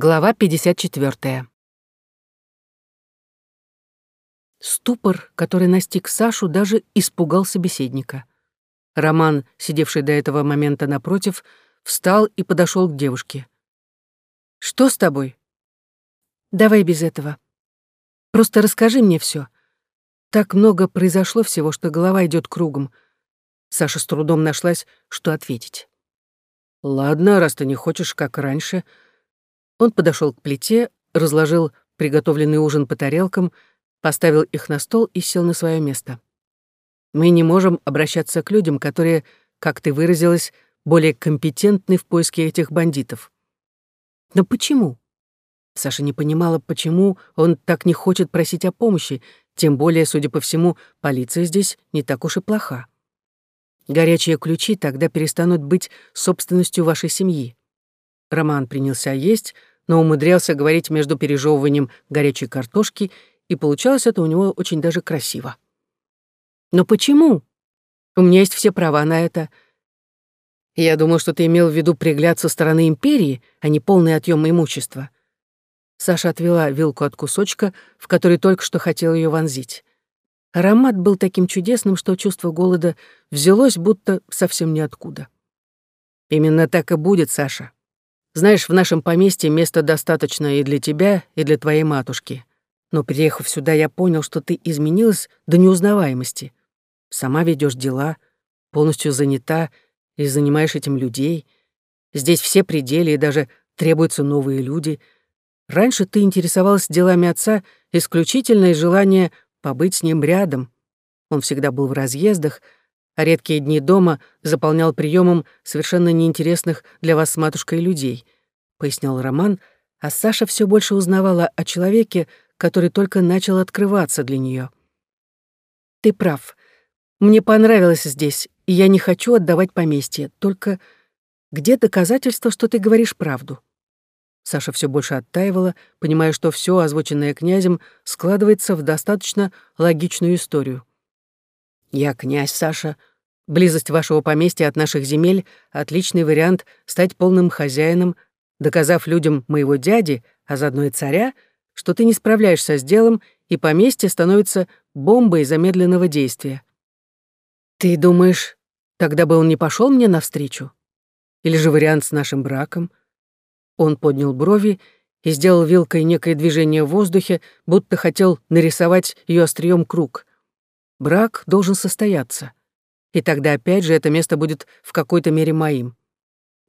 Глава 54. Ступор, который настиг Сашу, даже испугал собеседника. Роман, сидевший до этого момента напротив, встал и подошел к девушке. «Что с тобой?» «Давай без этого. Просто расскажи мне все. Так много произошло всего, что голова идет кругом». Саша с трудом нашлась, что ответить. «Ладно, раз ты не хочешь, как раньше», он подошел к плите, разложил приготовленный ужин по тарелкам, поставил их на стол и сел на свое место. Мы не можем обращаться к людям, которые, как ты выразилась, более компетентны в поиске этих бандитов. Но почему? Саша не понимала, почему он так не хочет просить о помощи, тем более, судя по всему, полиция здесь не так уж и плоха. Горячие ключи тогда перестанут быть собственностью вашей семьи. Роман принялся есть, но умудрялся говорить между пережевыванием горячей картошки, и получалось это у него очень даже красиво. «Но почему? У меня есть все права на это. Я думал, что ты имел в виду пригляд со стороны империи, а не полный отъем имущества». Саша отвела вилку от кусочка, в который только что хотел ее вонзить. Аромат был таким чудесным, что чувство голода взялось будто совсем ниоткуда. «Именно так и будет, Саша. Знаешь, в нашем поместье места достаточно и для тебя, и для твоей матушки. Но приехав сюда, я понял, что ты изменилась до неузнаваемости. Сама ведешь дела, полностью занята и занимаешь этим людей. Здесь все пределы, и даже требуются новые люди. Раньше ты интересовалась делами отца исключительно из желания побыть с ним рядом. Он всегда был в разъездах, а редкие дни дома заполнял приемом совершенно неинтересных для вас с матушкой людей, пояснял Роман, а Саша все больше узнавала о человеке, который только начал открываться для нее. Ты прав. Мне понравилось здесь, и я не хочу отдавать поместье. Только где доказательства, что ты говоришь правду? Саша все больше оттаивала, понимая, что все озвученное князем складывается в достаточно логичную историю. «Я князь, Саша, Близость вашего поместья от наших земель — отличный вариант стать полным хозяином, доказав людям моего дяди, а заодно и царя, что ты не справляешься с делом, и поместье становится бомбой замедленного действия. Ты думаешь, тогда бы он не пошел мне навстречу? Или же вариант с нашим браком? Он поднял брови и сделал вилкой некое движение в воздухе, будто хотел нарисовать ее острием круг. Брак должен состояться. И тогда опять же это место будет в какой-то мере моим.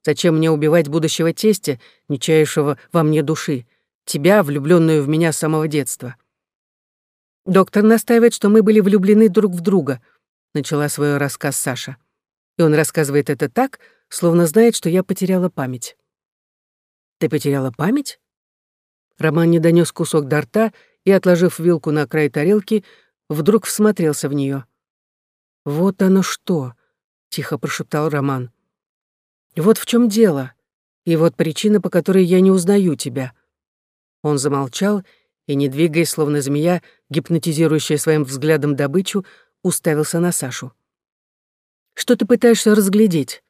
Зачем мне убивать будущего тестя, не чаявшего во мне души, тебя, влюбленную в меня с самого детства? Доктор настаивает, что мы были влюблены друг в друга, начала свой рассказ Саша. И он рассказывает это так, словно знает, что я потеряла память. Ты потеряла память? Роман не донес кусок до рта и, отложив вилку на край тарелки, вдруг всмотрелся в нее. «Вот оно что!» — тихо прошептал Роман. «Вот в чем дело, и вот причина, по которой я не узнаю тебя». Он замолчал и, не двигаясь, словно змея, гипнотизирующая своим взглядом добычу, уставился на Сашу. «Что ты пытаешься разглядеть?»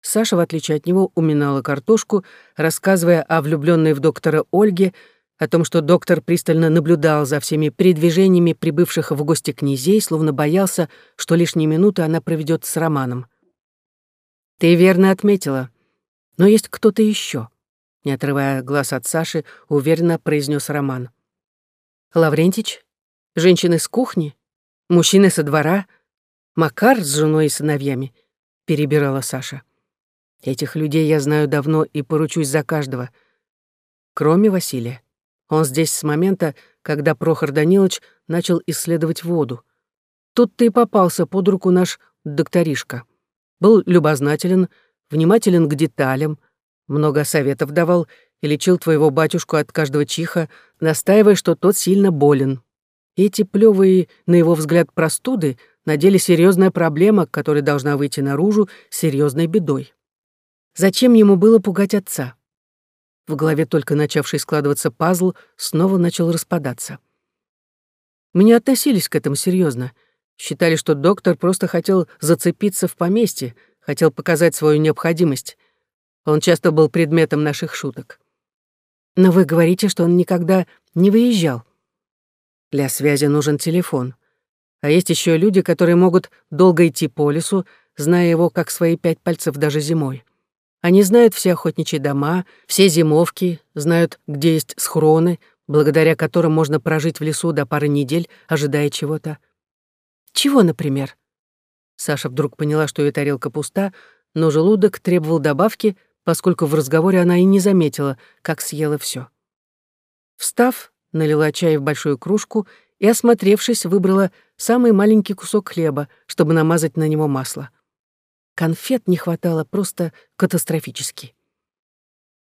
Саша, в отличие от него, уминала картошку, рассказывая о влюбленной в доктора Ольге, о том, что доктор пристально наблюдал за всеми передвижениями прибывших в гости князей, словно боялся, что лишние минуты она проведет с Романом. «Ты верно отметила. Но есть кто-то еще, не отрывая глаз от Саши, уверенно произнес Роман. «Лаврентич? Женщины с кухни? Мужчины со двора? Макар с женой и сыновьями?» — перебирала Саша. «Этих людей я знаю давно и поручусь за каждого. Кроме Василия. Он здесь с момента, когда Прохор Данилович начал исследовать воду. Тут-то и попался под руку наш докторишка. Был любознателен, внимателен к деталям, много советов давал и лечил твоего батюшку от каждого чиха, настаивая, что тот сильно болен. Эти плевые, на его взгляд, простуды на деле серьезная проблема, которая должна выйти наружу серьезной бедой. Зачем ему было пугать отца? В голове только начавший складываться пазл снова начал распадаться. Мы не относились к этому серьезно. Считали, что доктор просто хотел зацепиться в поместье, хотел показать свою необходимость. Он часто был предметом наших шуток. Но вы говорите, что он никогда не выезжал. Для связи нужен телефон. А есть еще люди, которые могут долго идти по лесу, зная его как свои пять пальцев даже зимой. Они знают все охотничьи дома, все зимовки, знают, где есть схроны, благодаря которым можно прожить в лесу до пары недель, ожидая чего-то. Чего, например? Саша вдруг поняла, что ее тарелка пуста, но желудок требовал добавки, поскольку в разговоре она и не заметила, как съела все. Встав, налила чай в большую кружку и, осмотревшись, выбрала самый маленький кусок хлеба, чтобы намазать на него масло. Конфет не хватало просто катастрофически.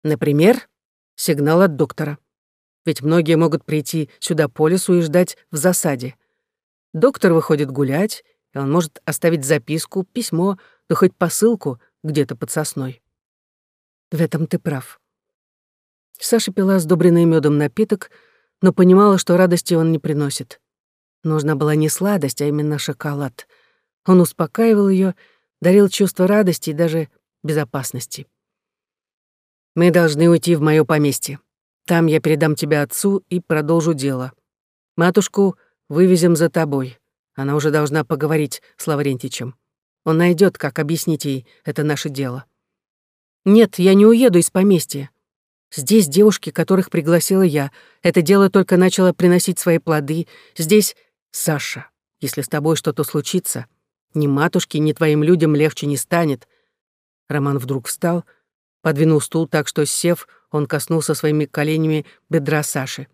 Например, сигнал от доктора. Ведь многие могут прийти сюда по лесу и ждать в засаде. Доктор выходит гулять, и он может оставить записку, письмо, да хоть посылку где-то под сосной. В этом ты прав. Саша пила сдобренный медом напиток, но понимала, что радости он не приносит. Нужна была не сладость, а именно шоколад. Он успокаивал ее дарил чувство радости и даже безопасности. «Мы должны уйти в моё поместье. Там я передам тебя отцу и продолжу дело. Матушку вывезем за тобой. Она уже должна поговорить с Лаврентичем. Он найдет, как объяснить ей это наше дело. Нет, я не уеду из поместья. Здесь девушки, которых пригласила я. Это дело только начало приносить свои плоды. Здесь Саша. Если с тобой что-то случится, ни матушке, ни твоим людям легче не станет. Роман вдруг встал, подвинул стул так, что, сев, он коснулся своими коленями бедра Саши.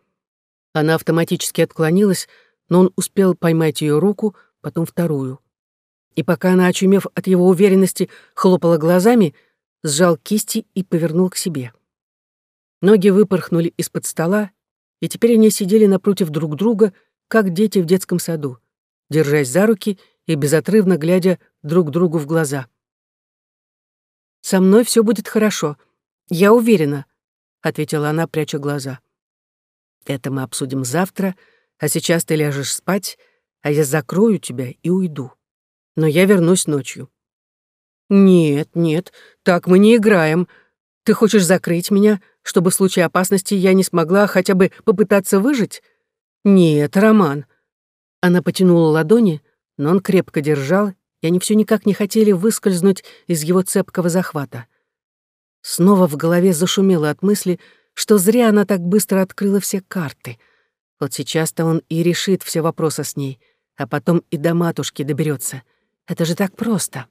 Она автоматически отклонилась, но он успел поймать ее руку, потом вторую. И пока она, очумев от его уверенности, хлопала глазами, сжал кисти и повернул к себе. Ноги выпорхнули из-под стола, и теперь они сидели напротив друг друга, как дети в детском саду, держась за руки и безотрывно глядя друг другу в глаза. «Со мной все будет хорошо. Я уверена», — ответила она, пряча глаза. «Это мы обсудим завтра, а сейчас ты ляжешь спать, а я закрою тебя и уйду. Но я вернусь ночью». «Нет, нет, так мы не играем. Ты хочешь закрыть меня, чтобы в случае опасности я не смогла хотя бы попытаться выжить? Нет, Роман». Она потянула ладони, но он крепко держал, и они все никак не хотели выскользнуть из его цепкого захвата. Снова в голове зашумело от мысли, что зря она так быстро открыла все карты. Вот сейчас-то он и решит все вопросы с ней, а потом и до матушки доберется. Это же так просто.